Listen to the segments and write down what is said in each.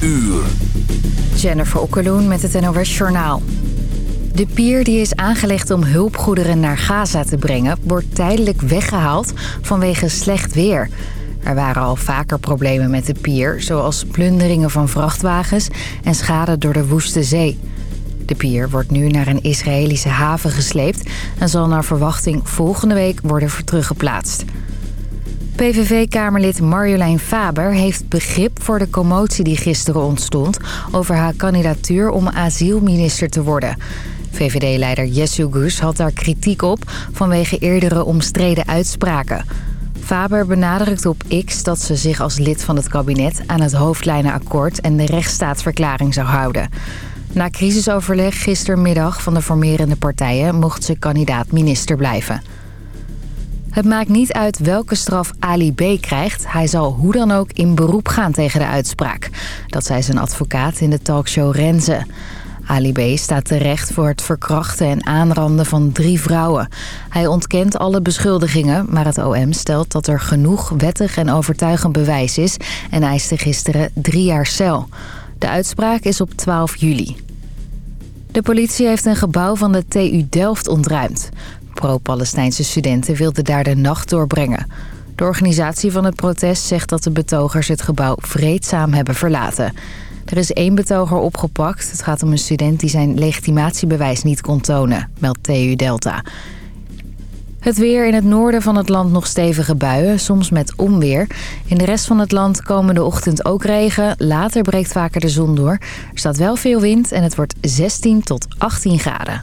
uur. Jennifer Okkeloen met het NOS Journaal. De pier die is aangelegd om hulpgoederen naar Gaza te brengen... wordt tijdelijk weggehaald vanwege slecht weer. Er waren al vaker problemen met de pier... zoals plunderingen van vrachtwagens en schade door de woeste zee. De pier wordt nu naar een Israëlische haven gesleept... en zal naar verwachting volgende week worden teruggeplaatst. PVV-kamerlid Marjolein Faber heeft begrip voor de commotie die gisteren ontstond... over haar kandidatuur om asielminister te worden. VVD-leider Jessu Gus had daar kritiek op vanwege eerdere omstreden uitspraken. Faber benadrukt op X dat ze zich als lid van het kabinet aan het hoofdlijnenakkoord en de rechtsstaatsverklaring zou houden. Na crisisoverleg gistermiddag van de formerende partijen mocht ze kandidaat minister blijven. Het maakt niet uit welke straf Ali B. krijgt. Hij zal hoe dan ook in beroep gaan tegen de uitspraak. Dat zei zijn advocaat in de talkshow Renze. Ali B. staat terecht voor het verkrachten en aanranden van drie vrouwen. Hij ontkent alle beschuldigingen, maar het OM stelt dat er genoeg wettig en overtuigend bewijs is... en eiste gisteren drie jaar cel. De uitspraak is op 12 juli. De politie heeft een gebouw van de TU Delft ontruimd. Pro-Palestijnse studenten wilden daar de nacht doorbrengen. De organisatie van het protest zegt dat de betogers het gebouw vreedzaam hebben verlaten. Er is één betoger opgepakt. Het gaat om een student die zijn legitimatiebewijs niet kon tonen, meldt TU Delta. Het weer in het noorden van het land nog stevige buien, soms met onweer. In de rest van het land komende ochtend ook regen. Later breekt vaker de zon door. Er staat wel veel wind en het wordt 16 tot 18 graden.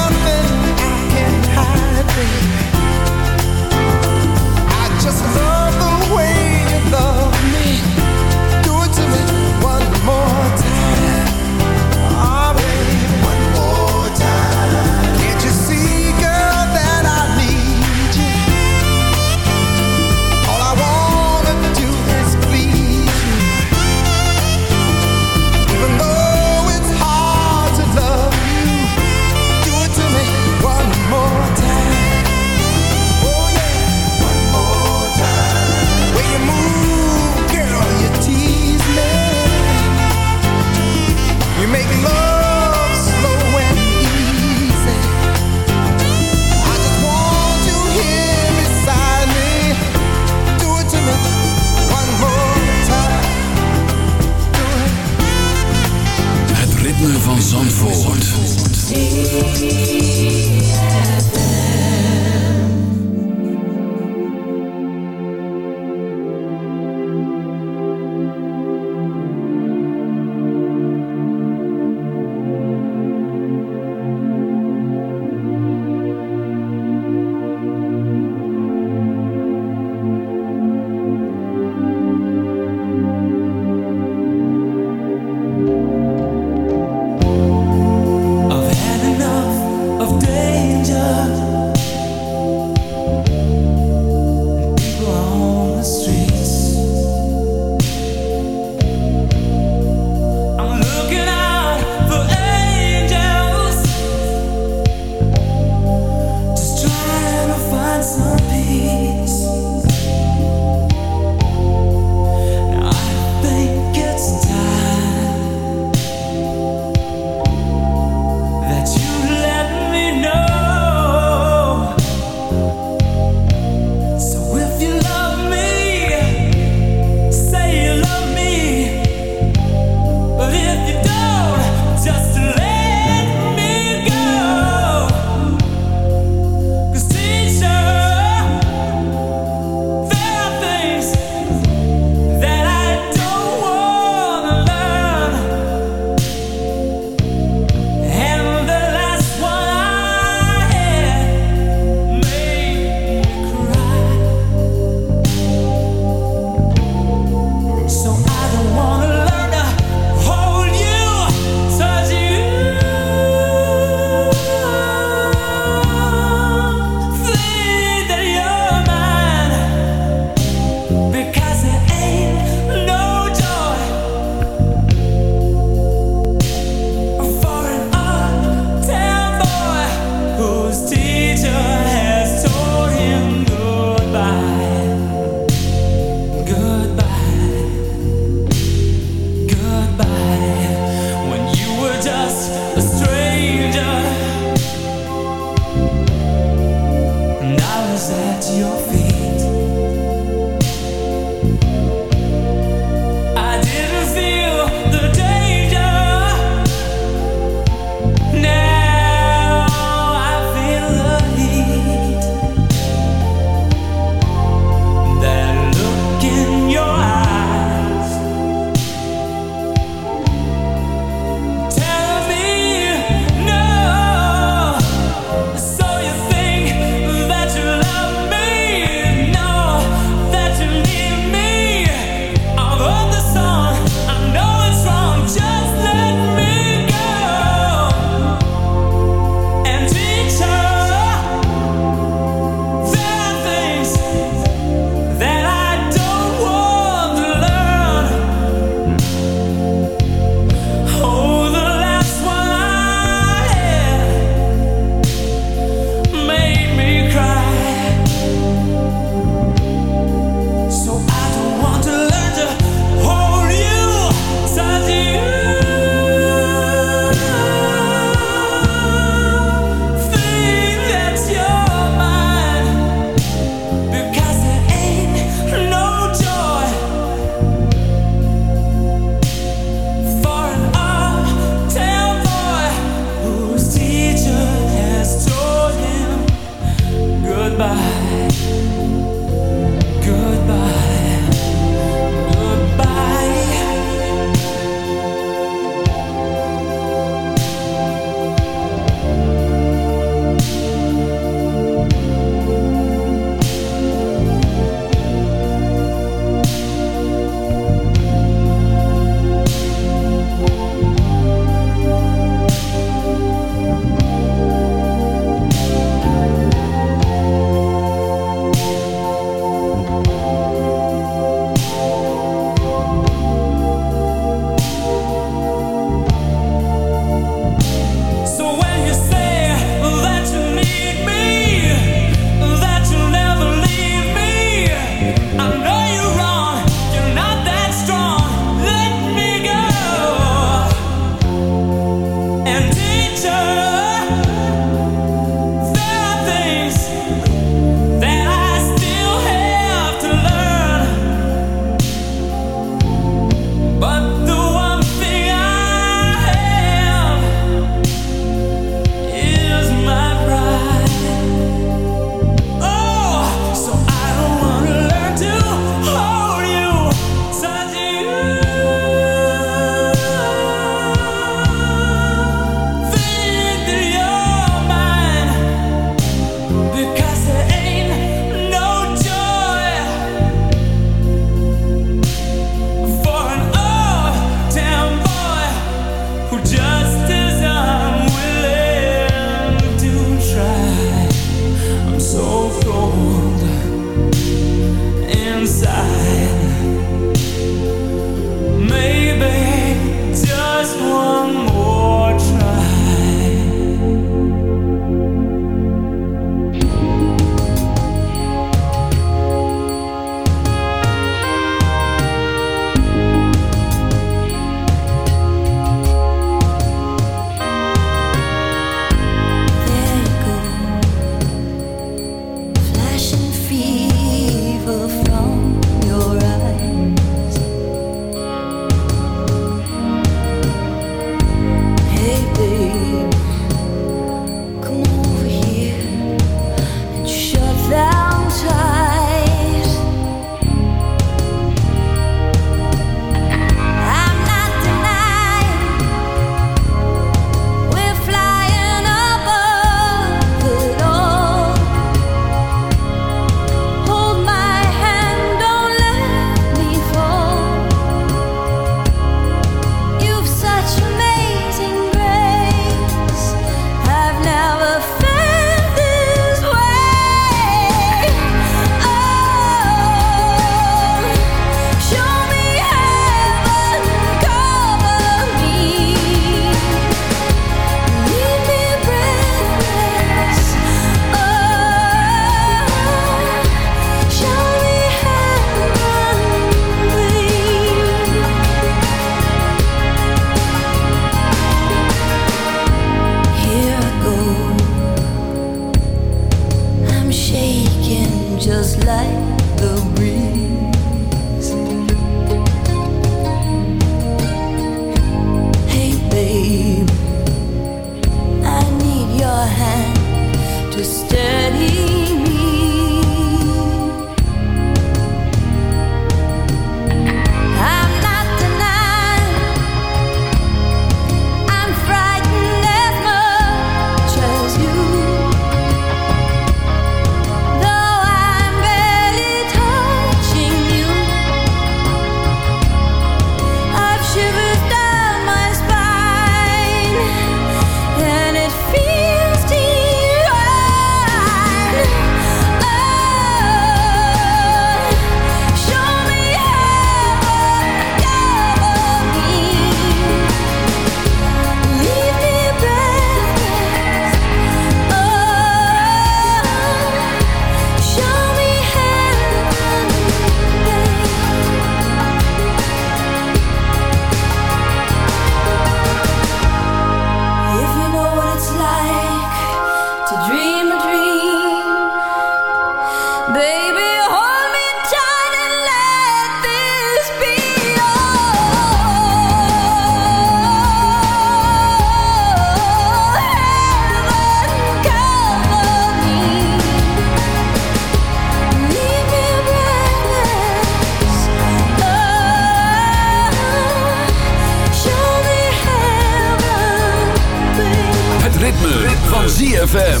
ZFM.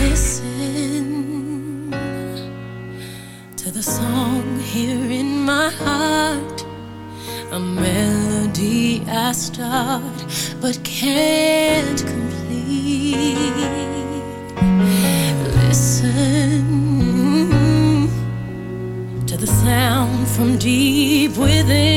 Listen to the song here in my heart. A melody I start but can't complete. Listen to the sound from deep within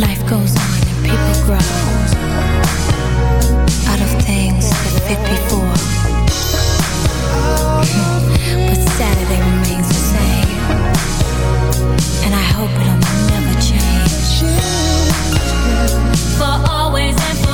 Life goes on and people grow out of things that fit before. but Saturday remains the same, and I hope it'll never change. For always and for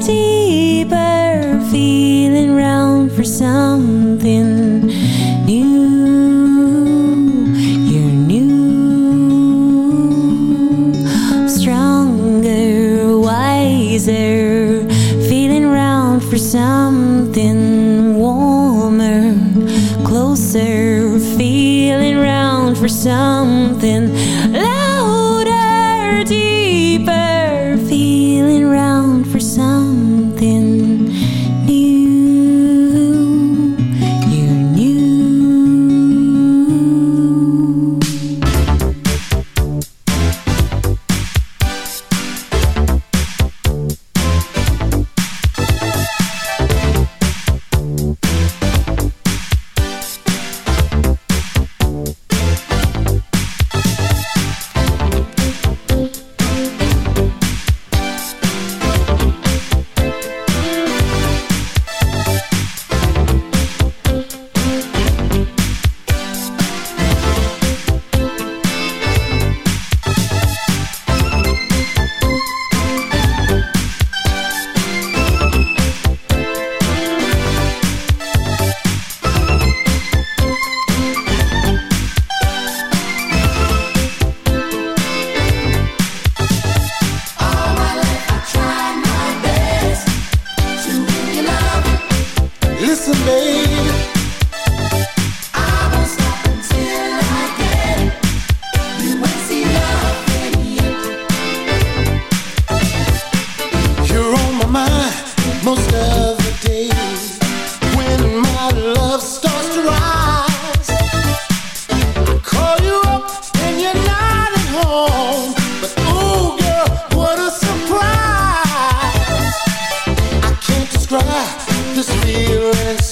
deeper, feeling round for something new. You're new, stronger, wiser, feeling round for something warmer, closer, feeling round for something.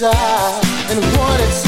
Inside and what it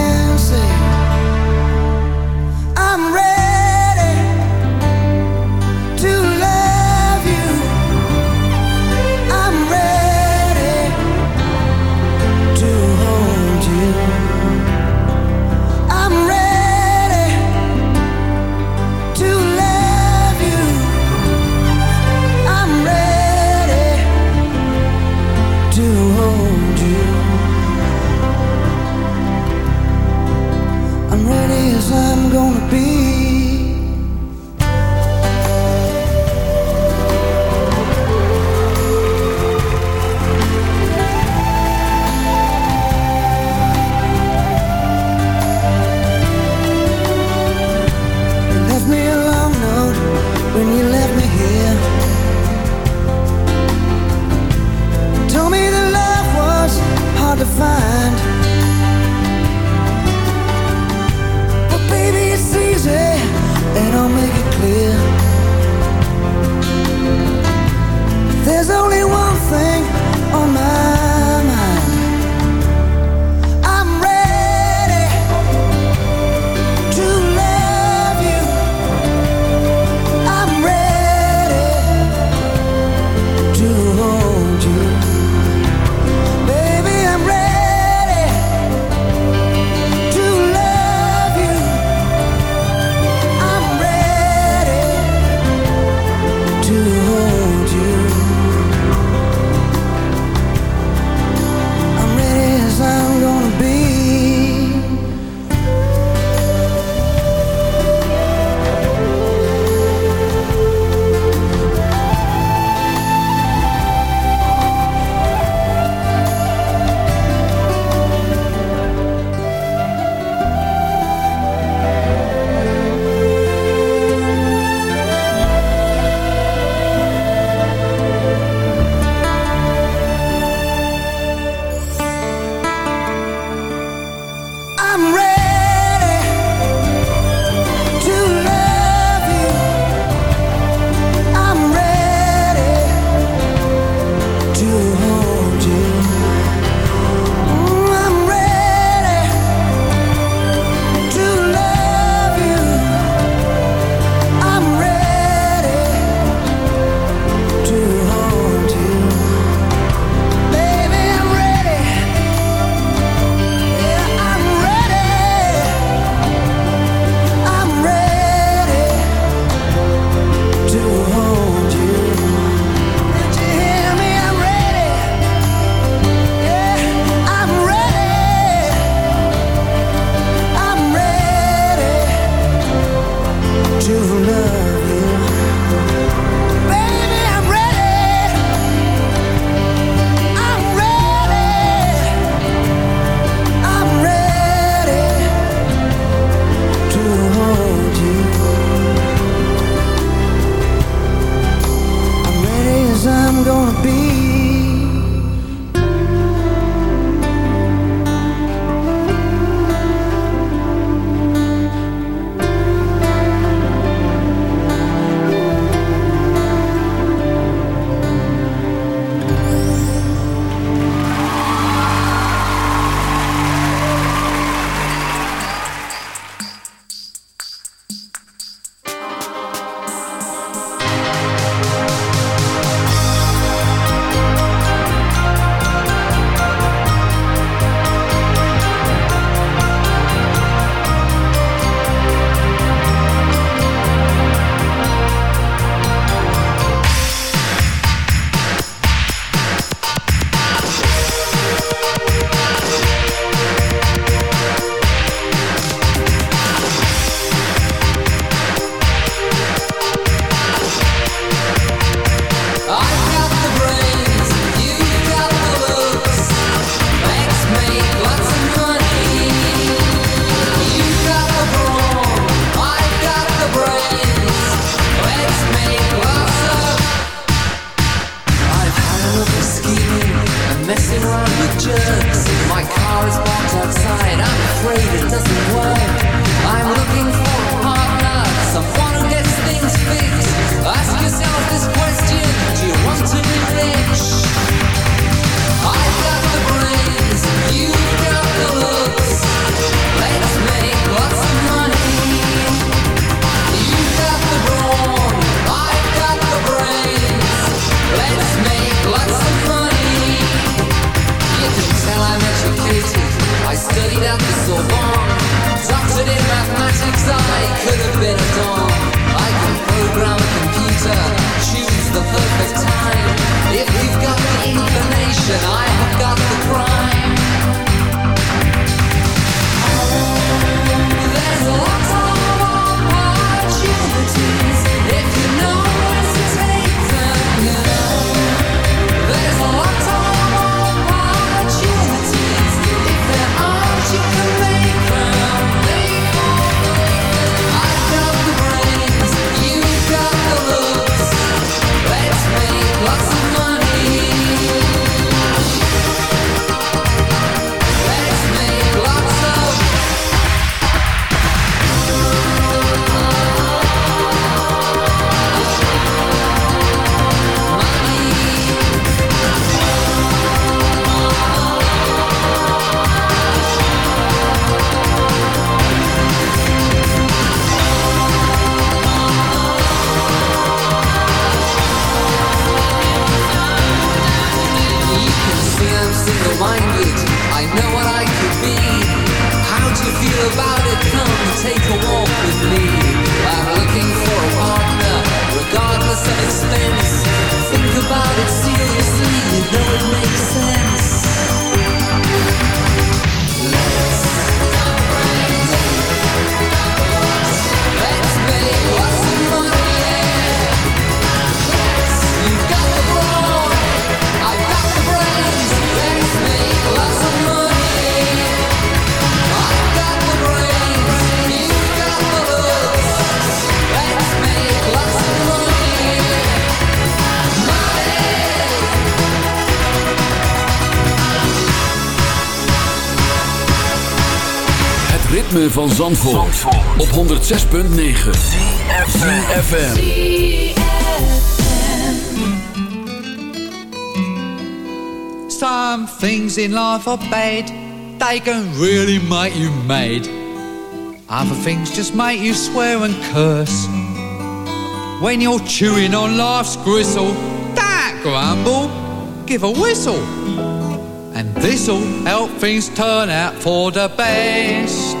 ritme van Zandvoort, op 106.9 CFFM Some things in life are bad, they can really make you mad. Other things just make you swear and curse. When you're chewing on life's gristle, don't grumble, give a whistle. And this'll help things turn out for the best.